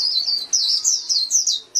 ハハハハ!